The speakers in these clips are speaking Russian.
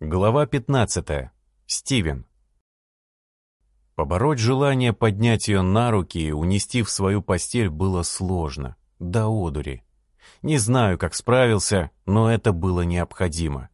Глава 15. Стивен. Побороть желание поднять ее на руки и унести в свою постель было сложно, до одури. Не знаю, как справился, но это было необходимо.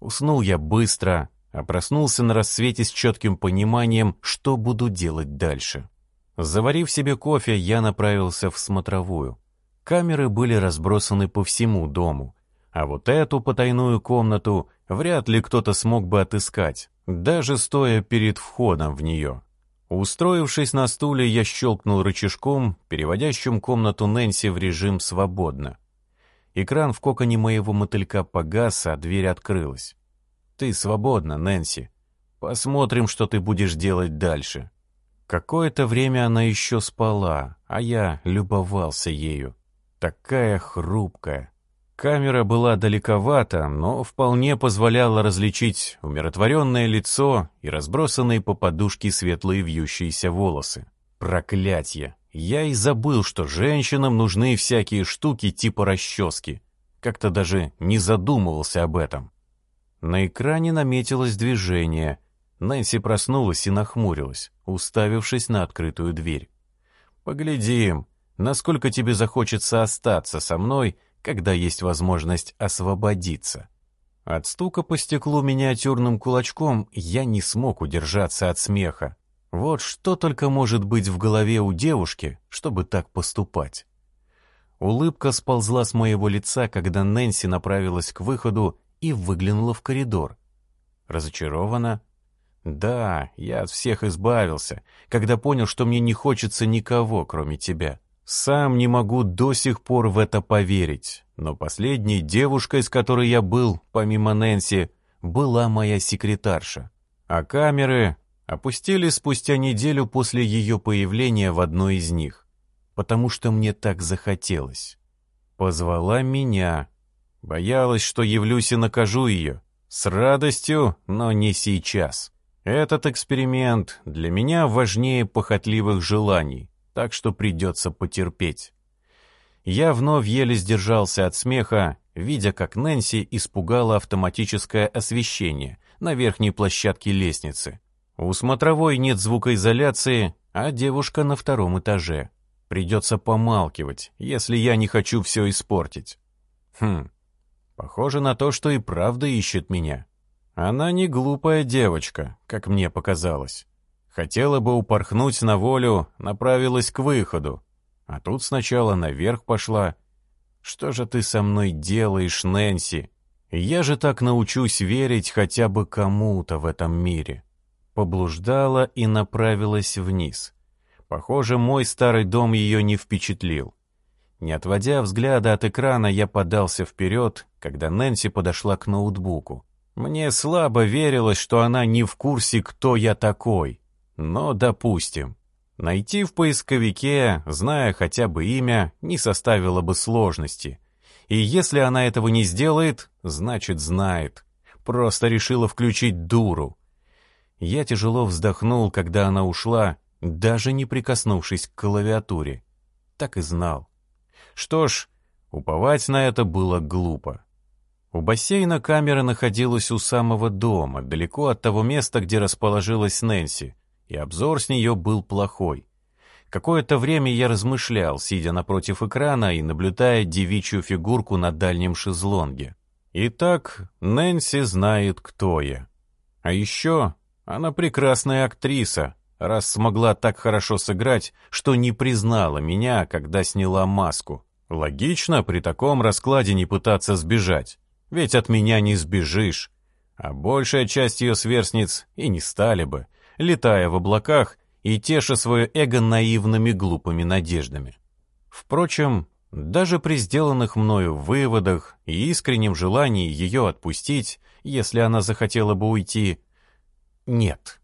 Уснул я быстро, а проснулся на рассвете с четким пониманием, что буду делать дальше. Заварив себе кофе, я направился в смотровую. Камеры были разбросаны по всему дому, а вот эту потайную комнату вряд ли кто-то смог бы отыскать, даже стоя перед входом в нее. Устроившись на стуле, я щелкнул рычажком, переводящим комнату Нэнси в режим «свободно». Экран в коконе моего мотылька погас, а дверь открылась. «Ты свободна, Нэнси. Посмотрим, что ты будешь делать дальше». Какое-то время она еще спала, а я любовался ею. Такая хрупкая, Камера была далековата, но вполне позволяла различить умиротворенное лицо и разбросанные по подушке светлые вьющиеся волосы. Проклятье! Я и забыл, что женщинам нужны всякие штуки типа расчески. Как-то даже не задумывался об этом. На экране наметилось движение. Нэнси проснулась и нахмурилась, уставившись на открытую дверь. «Поглядим, насколько тебе захочется остаться со мной когда есть возможность освободиться. От стука по стеклу миниатюрным кулачком я не смог удержаться от смеха. Вот что только может быть в голове у девушки, чтобы так поступать. Улыбка сползла с моего лица, когда Нэнси направилась к выходу и выглянула в коридор. Разочарована? Да, я от всех избавился, когда понял, что мне не хочется никого, кроме тебя. Сам не могу до сих пор в это поверить, но последней девушкой, с которой я был, помимо Нэнси, была моя секретарша. А камеры опустили спустя неделю после ее появления в одной из них, потому что мне так захотелось. Позвала меня. Боялась, что явлюсь и накажу ее. С радостью, но не сейчас. Этот эксперимент для меня важнее похотливых желаний так что придется потерпеть. Я вновь еле сдержался от смеха, видя, как Нэнси испугала автоматическое освещение на верхней площадке лестницы. У смотровой нет звукоизоляции, а девушка на втором этаже. Придется помалкивать, если я не хочу все испортить. Хм, похоже на то, что и правда ищет меня. Она не глупая девочка, как мне показалось. Хотела бы упорхнуть на волю, направилась к выходу. А тут сначала наверх пошла. Что же ты со мной делаешь, Нэнси? Я же так научусь верить хотя бы кому-то в этом мире. Поблуждала и направилась вниз. Похоже, мой старый дом ее не впечатлил. Не отводя взгляда от экрана, я подался вперед, когда Нэнси подошла к ноутбуку. Мне слабо верилось, что она не в курсе, кто я такой. Но, допустим, найти в поисковике, зная хотя бы имя, не составило бы сложности. И если она этого не сделает, значит знает. Просто решила включить дуру. Я тяжело вздохнул, когда она ушла, даже не прикоснувшись к клавиатуре. Так и знал. Что ж, уповать на это было глупо. У бассейна камера находилась у самого дома, далеко от того места, где расположилась Нэнси и обзор с нее был плохой. Какое-то время я размышлял, сидя напротив экрана и наблюдая девичью фигурку на дальнем шезлонге. Итак, Нэнси знает, кто я. А еще она прекрасная актриса, раз смогла так хорошо сыграть, что не признала меня, когда сняла маску. Логично при таком раскладе не пытаться сбежать, ведь от меня не сбежишь. А большая часть ее сверстниц и не стали бы, летая в облаках и теша свое эго наивными глупыми надеждами. Впрочем, даже при сделанных мною выводах и искреннем желании ее отпустить, если она захотела бы уйти, нет,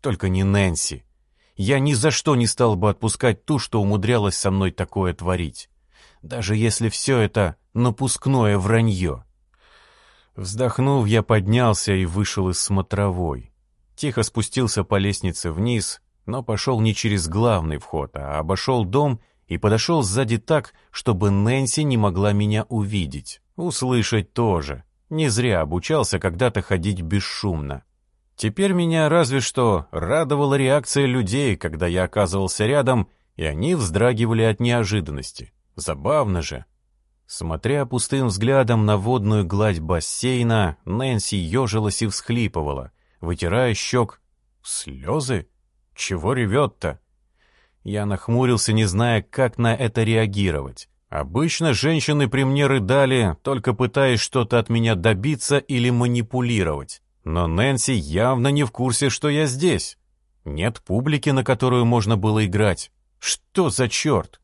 только не Нэнси. Я ни за что не стал бы отпускать ту, что умудрялась со мной такое творить, даже если все это напускное вранье. Вздохнув, я поднялся и вышел из смотровой. Тихо спустился по лестнице вниз, но пошел не через главный вход, а обошел дом и подошел сзади так, чтобы Нэнси не могла меня увидеть. Услышать тоже. Не зря обучался когда-то ходить бесшумно. Теперь меня разве что радовала реакция людей, когда я оказывался рядом, и они вздрагивали от неожиданности. Забавно же. Смотря пустым взглядом на водную гладь бассейна, Нэнси ежилась и всхлипывала, вытирая щек. Слезы? Чего ревет-то? Я нахмурился, не зная, как на это реагировать. Обычно женщины при мне рыдали, только пытаясь что-то от меня добиться или манипулировать. Но Нэнси явно не в курсе, что я здесь. Нет публики, на которую можно было играть. Что за черт?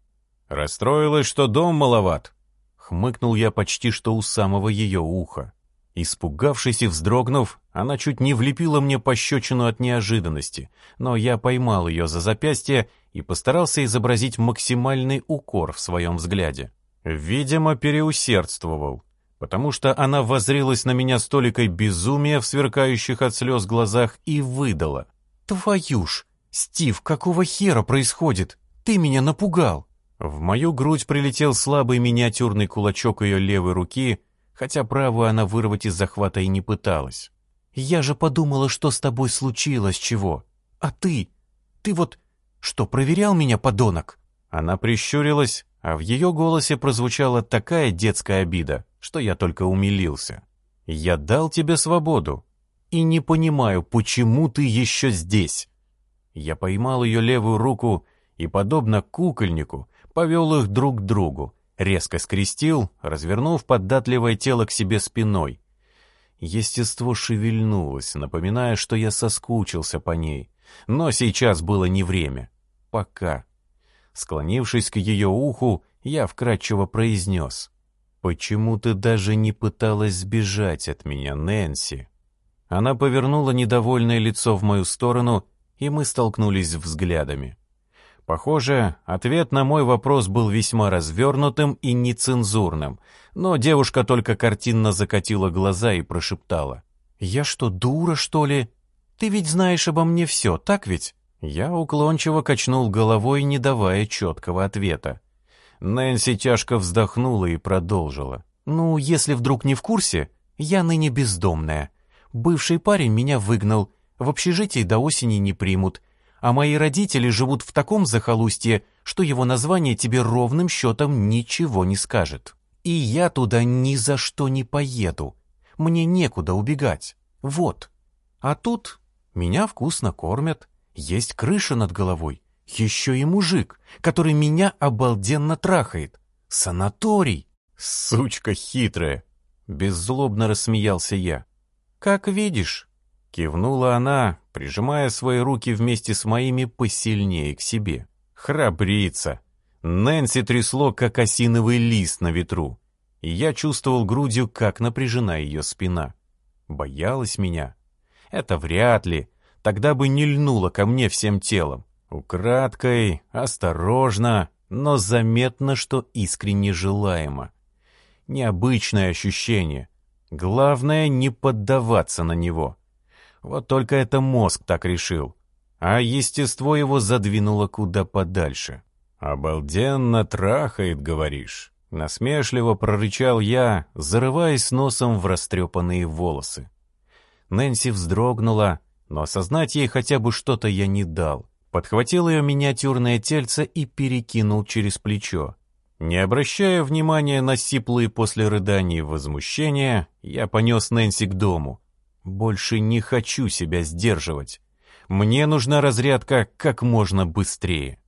Расстроилась, что дом маловат. Хмыкнул я почти что у самого ее уха. Испугавшись и вздрогнув, она чуть не влепила мне пощечину от неожиданности, но я поймал ее за запястье и постарался изобразить максимальный укор в своем взгляде. Видимо, переусердствовал, потому что она воззрелась на меня с толикой безумия в сверкающих от слез глазах и выдала. «Твою ж! Стив, какого хера происходит? Ты меня напугал!» В мою грудь прилетел слабый миниатюрный кулачок ее левой руки, хотя правую она вырвать из захвата и не пыталась. «Я же подумала, что с тобой случилось чего. А ты? Ты вот что, проверял меня, подонок?» Она прищурилась, а в ее голосе прозвучала такая детская обида, что я только умилился. «Я дал тебе свободу и не понимаю, почему ты еще здесь». Я поймал ее левую руку и, подобно кукольнику, повел их друг к другу, резко скрестил, развернув податливое тело к себе спиной. Естество шевельнулось, напоминая, что я соскучился по ней. Но сейчас было не время. Пока. Склонившись к ее уху, я вкратчиво произнес. «Почему ты даже не пыталась сбежать от меня, Нэнси?» Она повернула недовольное лицо в мою сторону, и мы столкнулись взглядами. Похоже, ответ на мой вопрос был весьма развернутым и нецензурным, но девушка только картинно закатила глаза и прошептала. «Я что, дура, что ли? Ты ведь знаешь обо мне все, так ведь?» Я уклончиво качнул головой, не давая четкого ответа. Нэнси тяжко вздохнула и продолжила. «Ну, если вдруг не в курсе, я ныне бездомная. Бывший парень меня выгнал, в общежитии до осени не примут, а мои родители живут в таком захолустье, что его название тебе ровным счетом ничего не скажет. И я туда ни за что не поеду. Мне некуда убегать. Вот. А тут меня вкусно кормят, есть крыша над головой, еще и мужик, который меня обалденно трахает. Санаторий. Сучка хитрая. Беззлобно рассмеялся я. Как видишь, кивнула она, прижимая свои руки вместе с моими посильнее к себе. Храбрица. Нэнси трясло, как осиновый лист на ветру, и я чувствовал грудью, как напряжена ее спина. Боялась меня? Это вряд ли, тогда бы не льнула ко мне всем телом. Украдкой, осторожно, но заметно, что искренне желаемо. Необычное ощущение. Главное, не поддаваться на него. Вот только это мозг так решил, а естество его задвинуло куда подальше. «Обалденно трахает, говоришь?» Насмешливо прорычал я, зарываясь носом в растрепанные волосы. Нэнси вздрогнула, но осознать ей хотя бы что-то я не дал. Подхватил ее миниатюрное тельце и перекинул через плечо. Не обращая внимания на сиплые после рыданий возмущения, я понес Нэнси к дому, больше не хочу себя сдерживать. Мне нужна разрядка как можно быстрее.